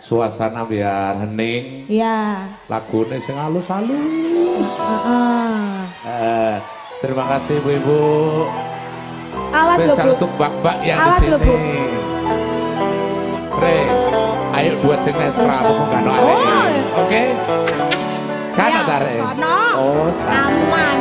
suasana biar hening Iya. lagunya sing halus-halus Heeh. Eh, terima kasih ibu-ibu Awas lho, spesial Bu. untuk mbak-mbak yang Awas di lho, Bu. sini Re ayo buat sing mesra bukan no Oh. oke kan Ya, ada oh sama Aman.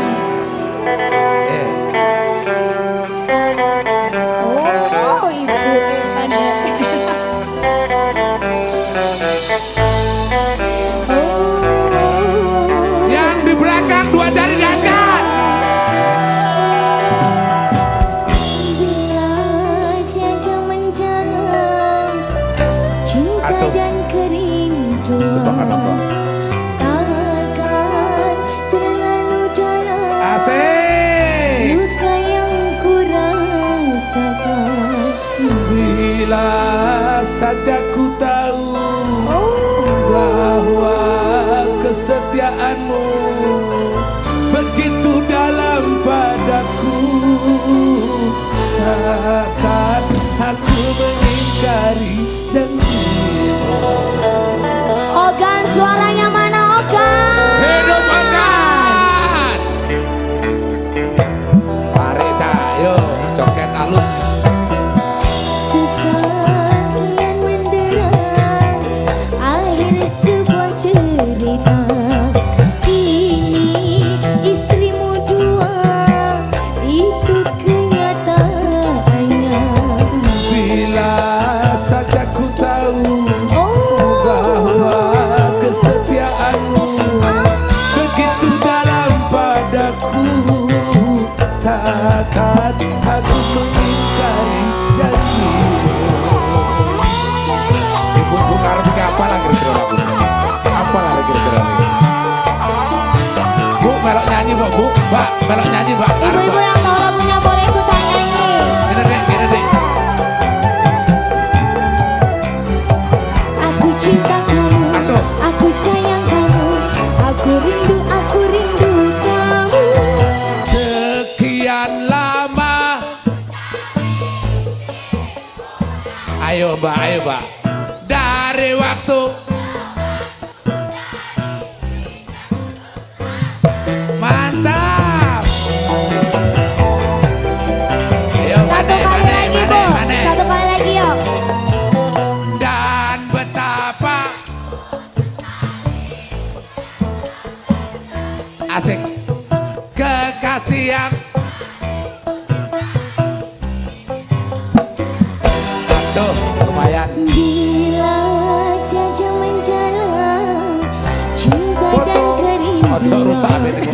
Belakang dua jari diangkat. Subhanallah. asik. Luka yang bila saja ku tahu oh. bahwa kesetiaanmu takkan aku mengingkari janjimu. Ogan suaranya mana Ogan? Hidup makan mari cak. Yuk coket halus aku mengingkari apa lah kira-kira lagu apa lah kira-kira ini? Bu melok nyanyi bu. Bu mbak melok nyanyi mbak. Ibu-ibu Ayo mbak, ayo mbak Dari waktu Mantap. Ayo Satu mane, kali mane, lagi mane, Bu mane. Satu kali lagi yuk. Dan betapa Asik Kekasih yang Ojo rusak ini.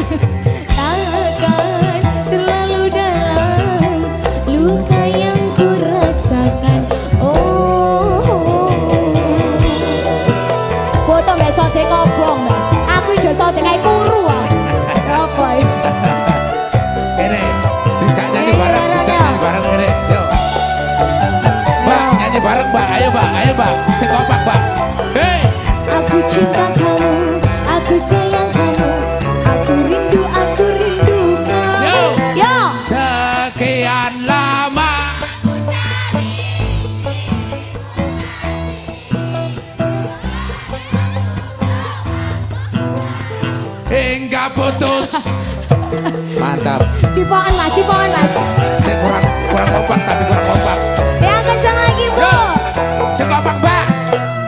Takkan terlalu dalam. Luka yang ku rasakan Oh. Foto besok dek putus Mantap. Cipokan mas, cipokan mas. Saya kurang kurang kompak tapi kurang kompak. Yang kencang lagi bu. Sekompak mbak.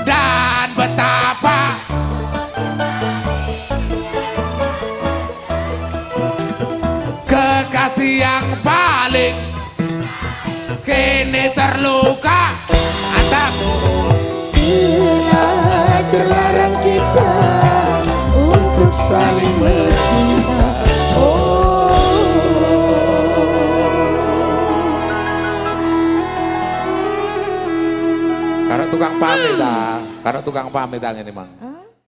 Dan betapa. Kekasih yang paling Kini terluka. Mantap tukang pamit dah. Karena tukang pamit dah ini mang